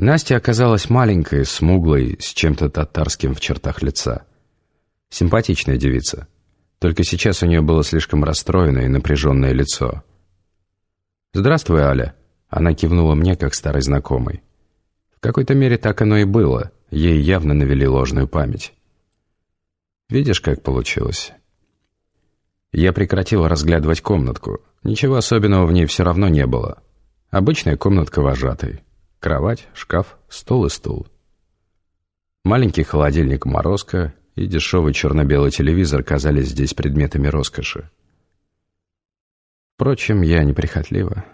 Настя оказалась маленькой, смуглой, с чем-то татарским в чертах лица. Симпатичная девица. Только сейчас у нее было слишком расстроенное и напряженное лицо. «Здравствуй, Аля», — она кивнула мне, как старый знакомый. В какой-то мере так оно и было, ей явно навели ложную память. «Видишь, как получилось?» Я прекратил разглядывать комнатку. Ничего особенного в ней все равно не было. Обычная комнатка вожатой. Кровать, шкаф, стол и стул. Маленький холодильник «Морозко» и дешевый черно-белый телевизор казались здесь предметами роскоши. Впрочем, я неприхотлива.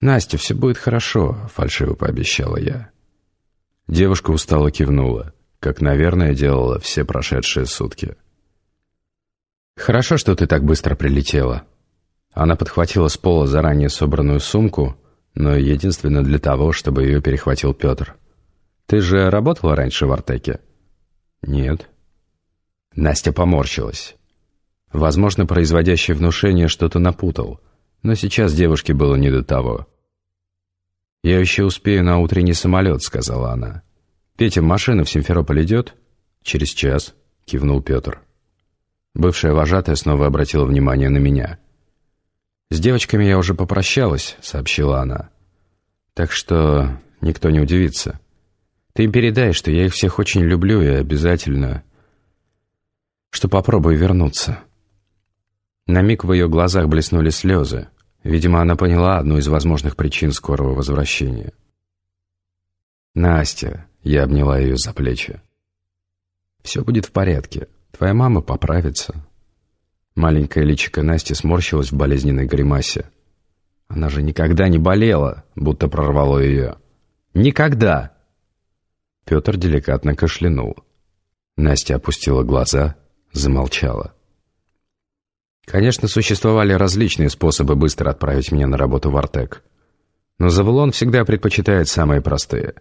«Настя, все будет хорошо», — фальшиво пообещала я. Девушка устало кивнула, как, наверное, делала все прошедшие сутки. «Хорошо, что ты так быстро прилетела». Она подхватила с пола заранее собранную сумку, но единственно для того, чтобы ее перехватил Петр. «Ты же работала раньше в Артеке?» «Нет». Настя поморщилась. Возможно, производящий внушение что-то напутал, но сейчас девушке было не до того. «Я еще успею на утренний самолет», — сказала она. «Петя, машина в Симферополь идет?» «Через час», — кивнул Петр. Бывшая вожатая снова обратила внимание на меня. «С девочками я уже попрощалась», — сообщила она. «Так что никто не удивится. Ты им передай, что я их всех очень люблю и обязательно, что попробую вернуться». На миг в ее глазах блеснули слезы. Видимо, она поняла одну из возможных причин скорого возвращения. «Настя», — я обняла ее за плечи, — «все будет в порядке. Твоя мама поправится». Маленькая личико Насти сморщилась в болезненной гримасе. Она же никогда не болела, будто прорвало ее. Никогда! Петр деликатно кашлянул. Настя опустила глаза, замолчала. Конечно, существовали различные способы быстро отправить меня на работу в Артек. Но Завулон всегда предпочитает самые простые.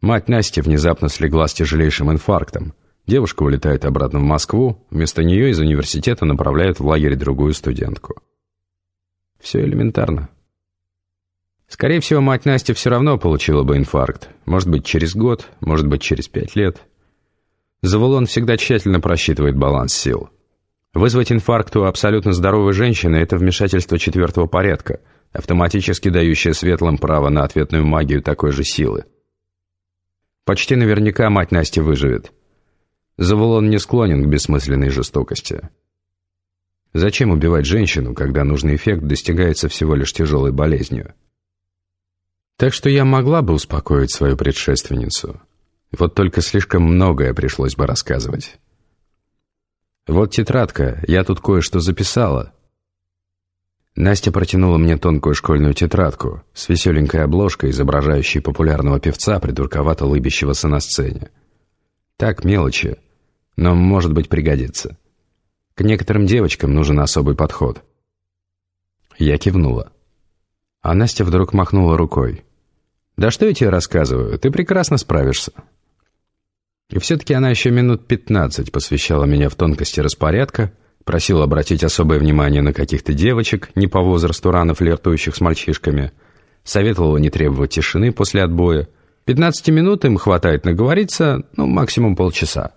Мать Насти внезапно слегла с тяжелейшим инфарктом, Девушка улетает обратно в Москву, вместо нее из университета направляют в лагерь другую студентку. Все элементарно. Скорее всего, мать Насти все равно получила бы инфаркт. Может быть, через год, может быть, через пять лет. Завулон всегда тщательно просчитывает баланс сил. Вызвать инфаркт у абсолютно здоровой женщины – это вмешательство четвертого порядка, автоматически дающее светлым право на ответную магию такой же силы. Почти наверняка мать Насти выживет – Завулон не склонен к бессмысленной жестокости. Зачем убивать женщину, когда нужный эффект достигается всего лишь тяжелой болезнью? Так что я могла бы успокоить свою предшественницу. Вот только слишком многое пришлось бы рассказывать. Вот тетрадка, я тут кое-что записала. Настя протянула мне тонкую школьную тетрадку с веселенькой обложкой, изображающей популярного певца, придурковато лыбящегося на сцене. Так, мелочи, но, может быть, пригодится. К некоторым девочкам нужен особый подход. Я кивнула. А Настя вдруг махнула рукой. «Да что я тебе рассказываю, ты прекрасно справишься». И все-таки она еще минут пятнадцать посвящала меня в тонкости распорядка, просила обратить особое внимание на каких-то девочек, не по возрасту рано флиртующих с мальчишками, советовала не требовать тишины после отбоя, Пятнадцати минут им хватает наговориться, ну, максимум полчаса.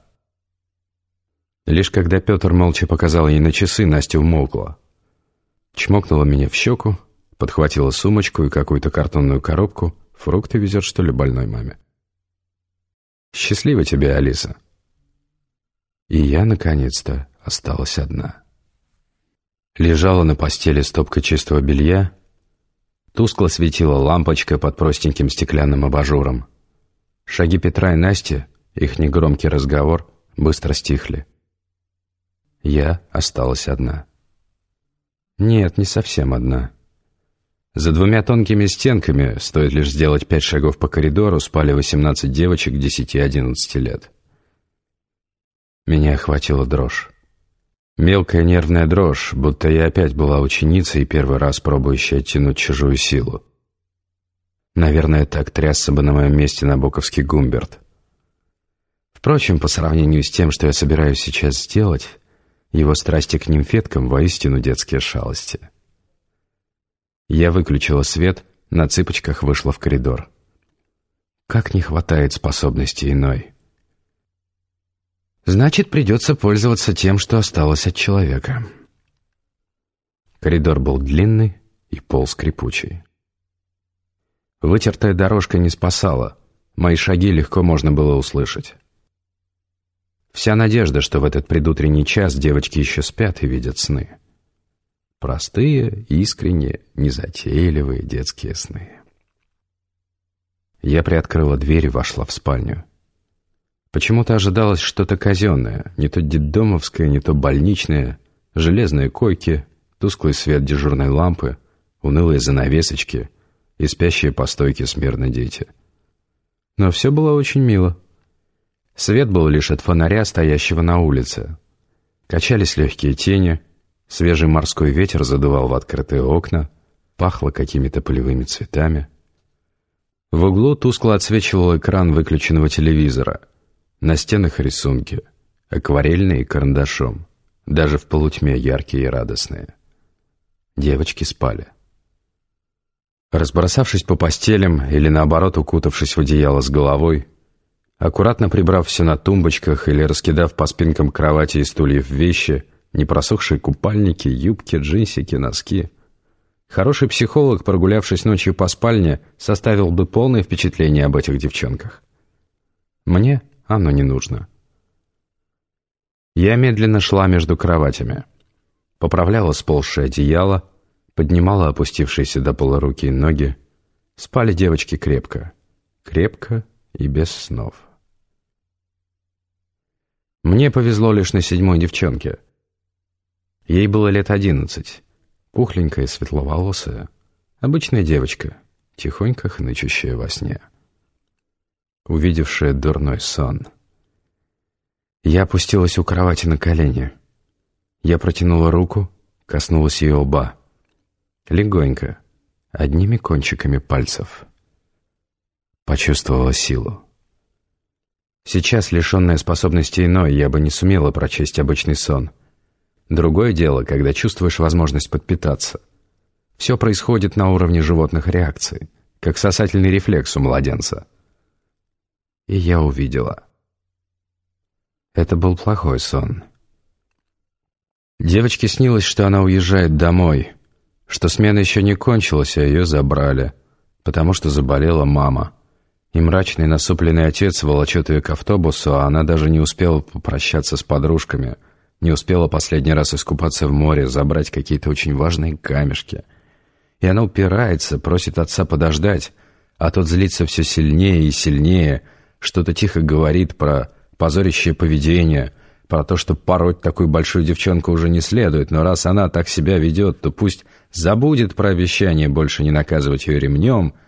Лишь когда Петр молча показал ей на часы, Настя умолкла. Чмокнула меня в щеку, подхватила сумочку и какую-то картонную коробку. Фрукты везет, что ли, больной маме. Счастливо тебе, Алиса. И я, наконец-то, осталась одна. Лежала на постели стопка чистого белья, Тускло светила лампочка под простеньким стеклянным абажуром. Шаги Петра и Насти, их негромкий разговор, быстро стихли. Я осталась одна. Нет, не совсем одна. За двумя тонкими стенками, стоит лишь сделать пять шагов по коридору, спали восемнадцать девочек 10-11 лет. Меня охватила дрожь. Мелкая нервная дрожь, будто я опять была ученицей первый раз пробующей оттянуть чужую силу. Наверное, так трясся бы на моем месте Набоковский Гумберт. Впрочем, по сравнению с тем, что я собираюсь сейчас сделать, его страсти к нимфеткам воистину детские шалости. Я выключила свет, на цыпочках вышла в коридор. Как не хватает способности иной. Значит, придется пользоваться тем, что осталось от человека. Коридор был длинный и пол скрипучий. Вытертая дорожка не спасала, мои шаги легко можно было услышать. Вся надежда, что в этот предутренний час девочки еще спят и видят сны. Простые, искренние, незатейливые детские сны. Я приоткрыла дверь и вошла в спальню. Почему-то ожидалось что-то казенное, не то детдомовское, не то больничное, железные койки, тусклый свет дежурной лампы, унылые занавесочки и спящие по стойке смирно дети. Но все было очень мило. Свет был лишь от фонаря, стоящего на улице. Качались легкие тени, свежий морской ветер задувал в открытые окна, пахло какими-то полевыми цветами. В углу тускло отсвечивал экран выключенного телевизора. На стенах рисунки, акварельные и карандашом, даже в полутьме яркие и радостные. Девочки спали. Разбросавшись по постелям или наоборот укутавшись в одеяло с головой, Аккуратно прибрав все на тумбочках или раскидав по спинкам кровати и стульев вещи, непросохшие купальники, юбки, джинсики, носки. Хороший психолог, прогулявшись ночью по спальне, составил бы полное впечатление об этих девчонках. Мне оно не нужно. Я медленно шла между кроватями. Поправляла сползшее одеяло, поднимала опустившиеся до пола руки и ноги. Спали девочки крепко. Крепко и без снов. Мне повезло лишь на седьмой девчонке. Ей было лет одиннадцать. Пухленькая, светловолосая. Обычная девочка, тихонько хнычущая во сне. Увидевшая дурной сон. Я опустилась у кровати на колени. Я протянула руку, коснулась ее лба. Легонько, одними кончиками пальцев. Почувствовала силу. Сейчас, лишенная способности иной, я бы не сумела прочесть обычный сон. Другое дело, когда чувствуешь возможность подпитаться. Все происходит на уровне животных реакций, как сосательный рефлекс у младенца. И я увидела. Это был плохой сон. Девочке снилось, что она уезжает домой, что смена еще не кончилась, а ее забрали, потому что заболела мама — и мрачный насупленный отец волочет ее к автобусу, а она даже не успела попрощаться с подружками, не успела последний раз искупаться в море, забрать какие-то очень важные камешки. И она упирается, просит отца подождать, а тот злится все сильнее и сильнее, что-то тихо говорит про позорящее поведение, про то, что пороть такую большую девчонку уже не следует, но раз она так себя ведет, то пусть забудет про обещание больше не наказывать ее ремнем —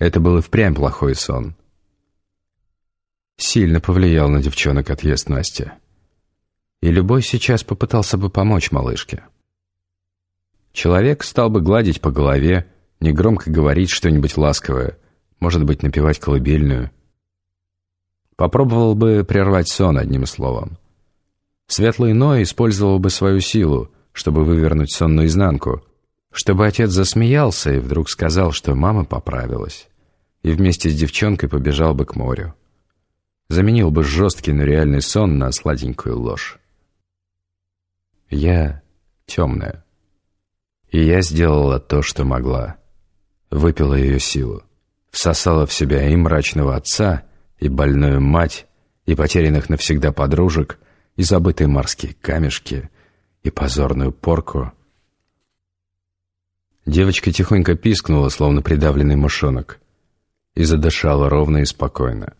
это был и впрямь плохой сон. Сильно повлиял на девчонок отъезд Насти. И любой сейчас попытался бы помочь малышке. Человек стал бы гладить по голове, негромко говорить что-нибудь ласковое, может быть, напевать колыбельную. Попробовал бы прервать сон одним словом. Светлый Ной использовал бы свою силу, чтобы вывернуть сон наизнанку, чтобы отец засмеялся и вдруг сказал, что мама поправилась и вместе с девчонкой побежал бы к морю. Заменил бы жесткий, но реальный сон на сладенькую ложь. Я темная. И я сделала то, что могла. Выпила ее силу. Всосала в себя и мрачного отца, и больную мать, и потерянных навсегда подружек, и забытые морские камешки, и позорную порку. Девочка тихонько пискнула, словно придавленный мышонок и задышала ровно и спокойно.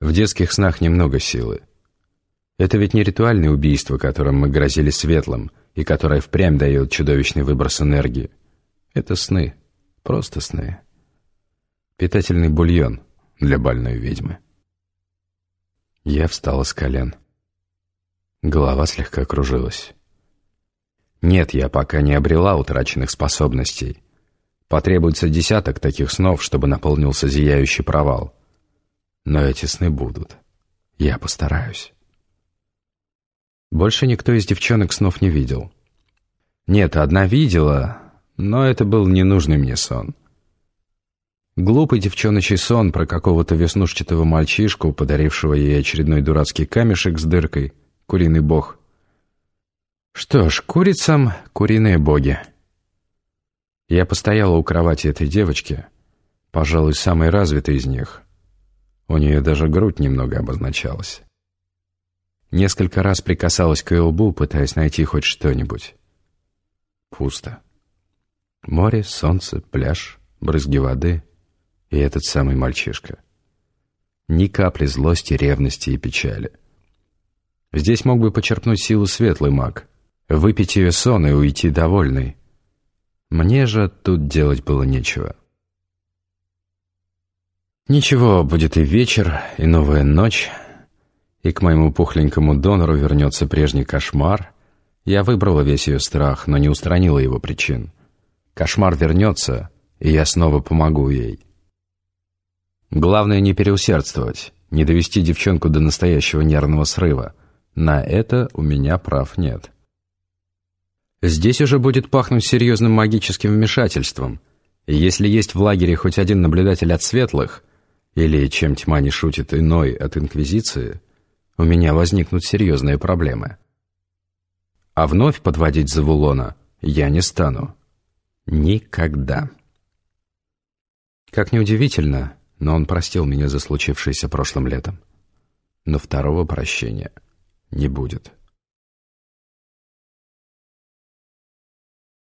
В детских снах немного силы. Это ведь не ритуальное убийство, которым мы грозили светлым, и которое впрямь дает чудовищный выброс энергии. Это сны, просто сны. Питательный бульон для больной ведьмы. Я встала с колен. Голова слегка кружилась. Нет, я пока не обрела утраченных способностей, Потребуется десяток таких снов, чтобы наполнился зияющий провал. Но эти сны будут. Я постараюсь. Больше никто из девчонок снов не видел. Нет, одна видела, но это был ненужный мне сон. Глупый девчоночий сон про какого-то веснушчатого мальчишку, подарившего ей очередной дурацкий камешек с дыркой, куриный бог. Что ж, курицам куриные боги. Я постояла у кровати этой девочки, пожалуй, самой развитой из них. У нее даже грудь немного обозначалась. Несколько раз прикасалась к ее лбу, пытаясь найти хоть что-нибудь. Пусто. Море, солнце, пляж, брызги воды и этот самый мальчишка. Ни капли злости, ревности и печали. Здесь мог бы почерпнуть силу светлый маг, выпить ее сон и уйти довольный. Мне же тут делать было нечего. Ничего, будет и вечер, и новая ночь, и к моему пухленькому донору вернется прежний кошмар. Я выбрала весь ее страх, но не устранила его причин. Кошмар вернется, и я снова помогу ей. Главное не переусердствовать, не довести девчонку до настоящего нервного срыва. На это у меня прав нет. Здесь уже будет пахнуть серьезным магическим вмешательством. И если есть в лагере хоть один наблюдатель от светлых, или, чем тьма не шутит, иной от Инквизиции, у меня возникнут серьезные проблемы. А вновь подводить Завулона я не стану. Никогда. Как неудивительно, но он простил меня за случившееся прошлым летом. Но второго прощения не будет.